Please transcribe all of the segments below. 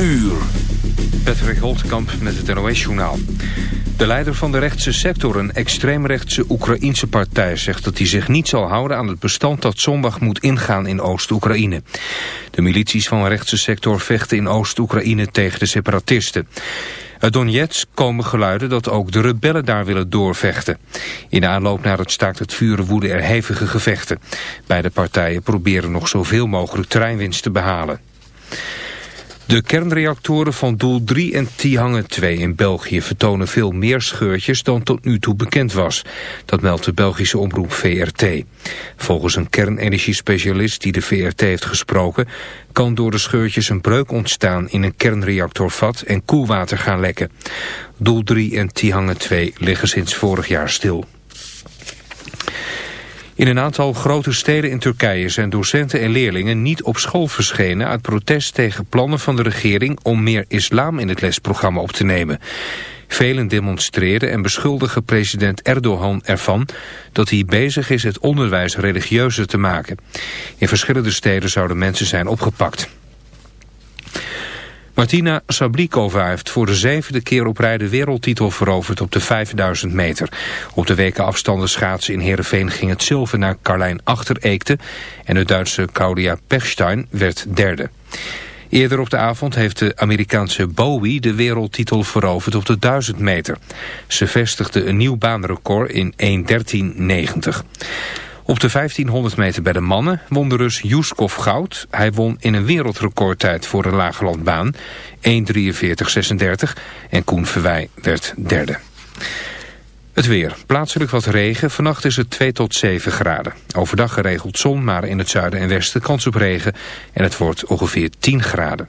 uur. Patrick Holtkamp met het NOS-journaal. De leider van de rechtse sector, een extreemrechtse Oekraïense partij... zegt dat hij zich niet zal houden aan het bestand dat zondag moet ingaan in Oost-Oekraïne. De milities van de rechtse sector vechten in Oost-Oekraïne tegen de separatisten. Uit Donetsk komen geluiden dat ook de rebellen daar willen doorvechten. In de aanloop naar het staakt het vuren woeden er hevige gevechten. Beide partijen proberen nog zoveel mogelijk terreinwinst te behalen. De kernreactoren van Doel 3 en Tihange 2 in België vertonen veel meer scheurtjes dan tot nu toe bekend was. Dat meldt de Belgische omroep VRT. Volgens een kernenergiespecialist die de VRT heeft gesproken... kan door de scheurtjes een breuk ontstaan in een kernreactorvat en koelwater gaan lekken. Doel 3 en Tihange 2 liggen sinds vorig jaar stil. In een aantal grote steden in Turkije zijn docenten en leerlingen niet op school verschenen uit protest tegen plannen van de regering om meer islam in het lesprogramma op te nemen. Velen demonstreren en beschuldigen president Erdogan ervan dat hij bezig is het onderwijs religieuzer te maken. In verschillende steden zouden mensen zijn opgepakt. Martina Sablikova heeft voor de zevende keer op rij de wereldtitel veroverd op de 5000 meter. Op de weken afstanden schaatsen in Heerenveen ging het zilver naar Carlijn Achtereekte en de Duitse Claudia Pechstein werd derde. Eerder op de avond heeft de Amerikaanse Bowie de wereldtitel veroverd op de 1000 meter. Ze vestigde een nieuw baanrecord in 1.13.90. Op de 1500 meter bij de mannen won de Rus Yuskov goud. Hij won in een wereldrecordtijd voor een lagerlandbaan 1.43.36 en Koen Verwij werd derde. Het weer. Plaatselijk wat regen. Vannacht is het 2 tot 7 graden. Overdag geregeld zon, maar in het zuiden en westen kans op regen. En het wordt ongeveer 10 graden.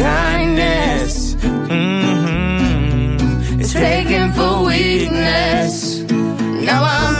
kindness. Mm-hmm. It's taken for weakness. Now I'm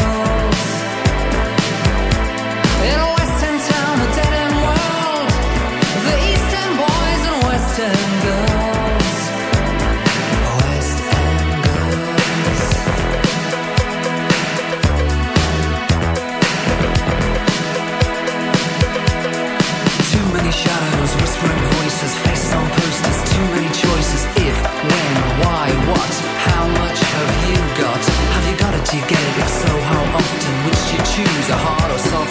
The heart or something.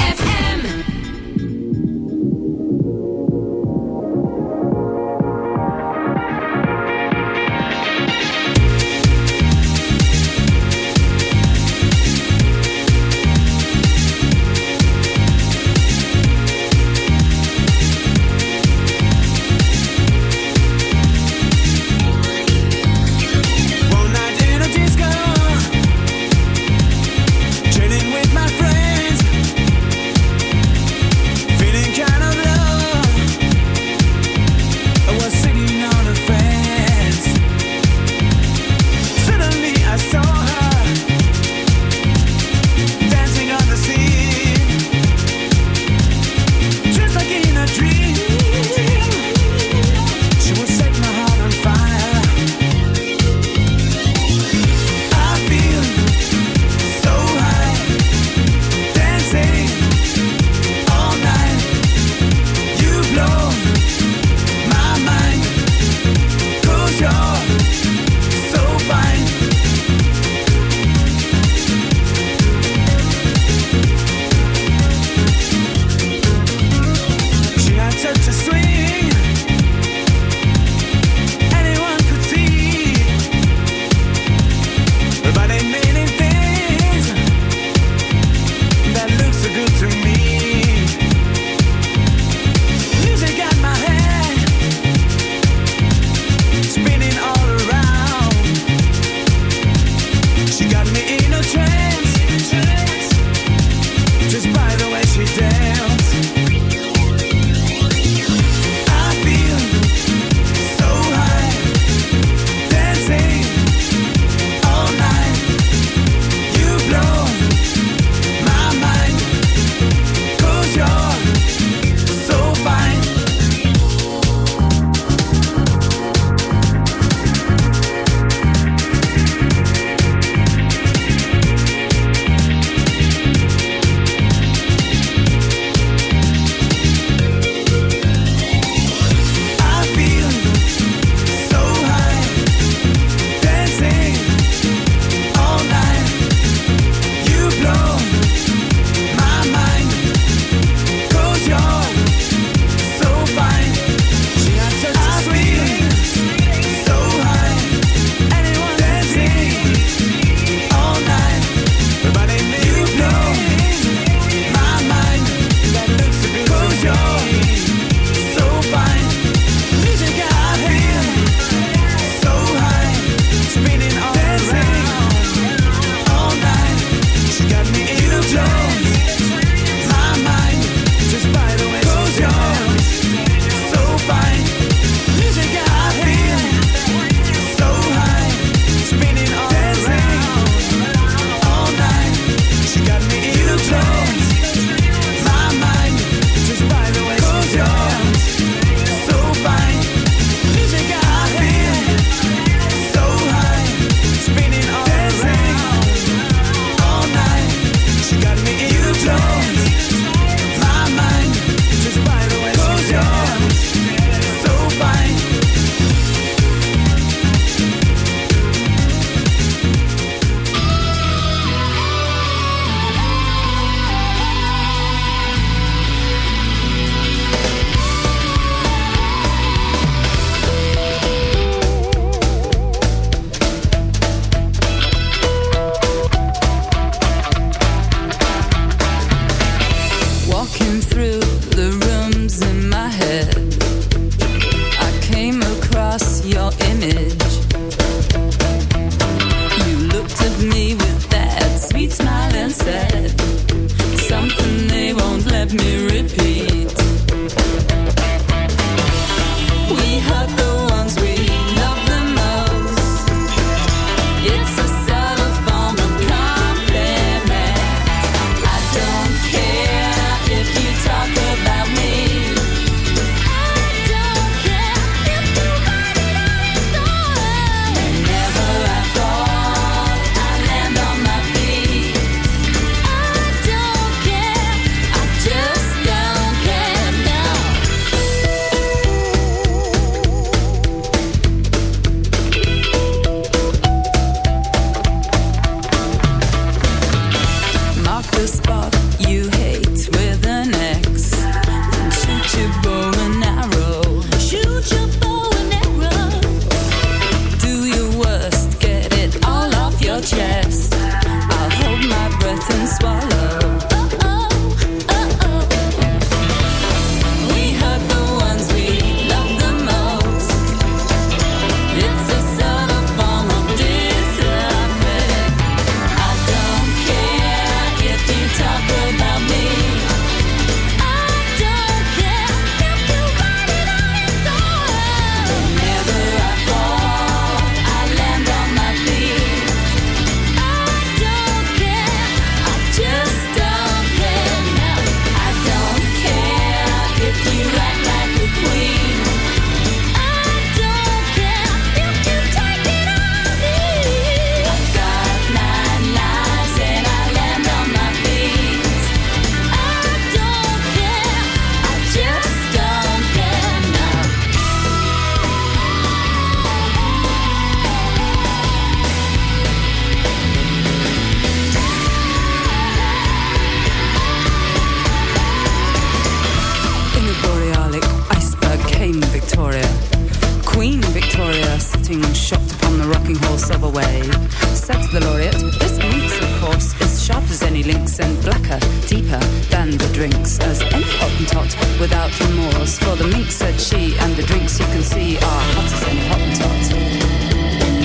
Said the laureate, this links, of course, is sharp as any lynx and blacker, deeper than the drinks, as any hottentot without remorse. For the mink, said she, and the drinks you can see are hot as any hottentot.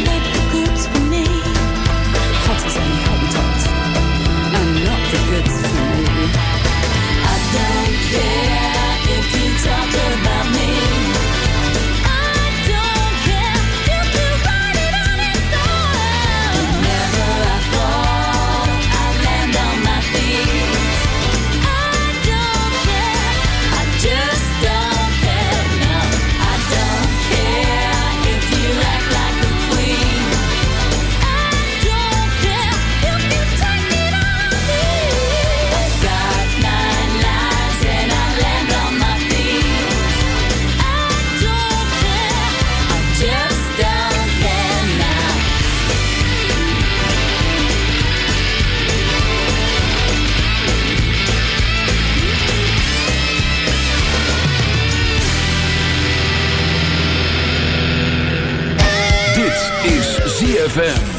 Not the goods for me. Any hottentot. And not the goods for me. I don't care if you talk about me. ZFM.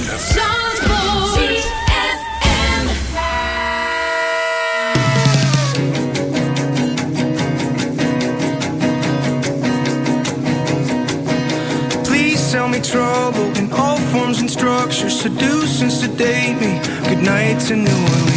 Trouble in all forms and structures, seduce and sedate me. Good night to New Orleans.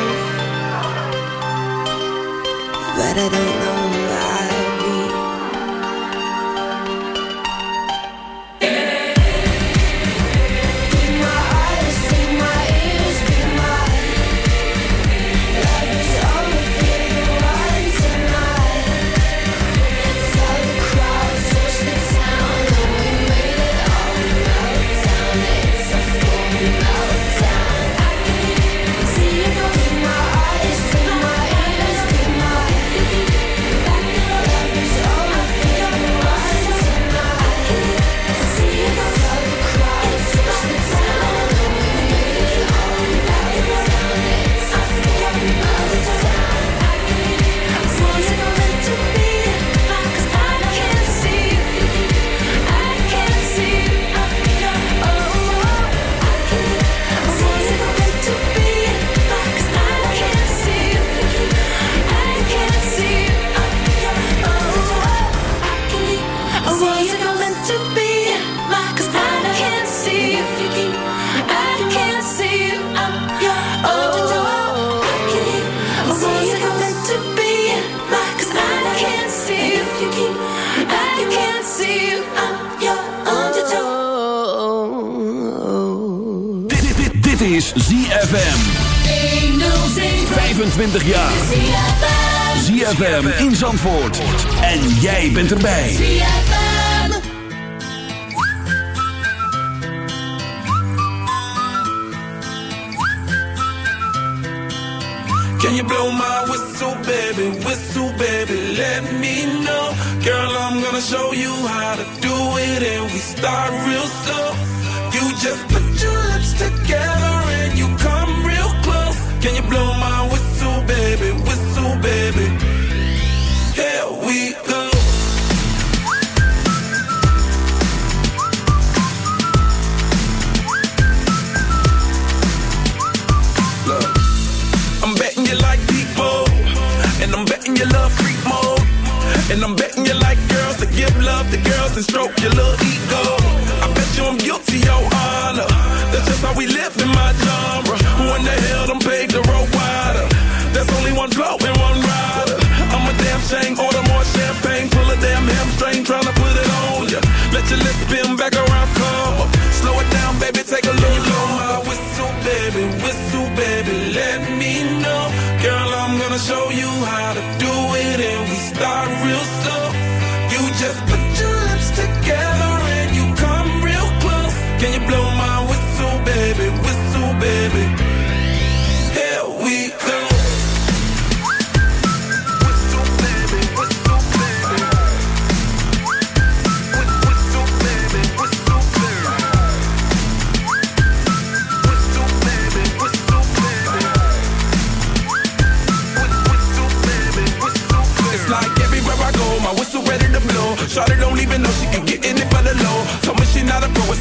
But I don't know to, baby, let me know. Girl, I'm gonna show you how to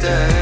This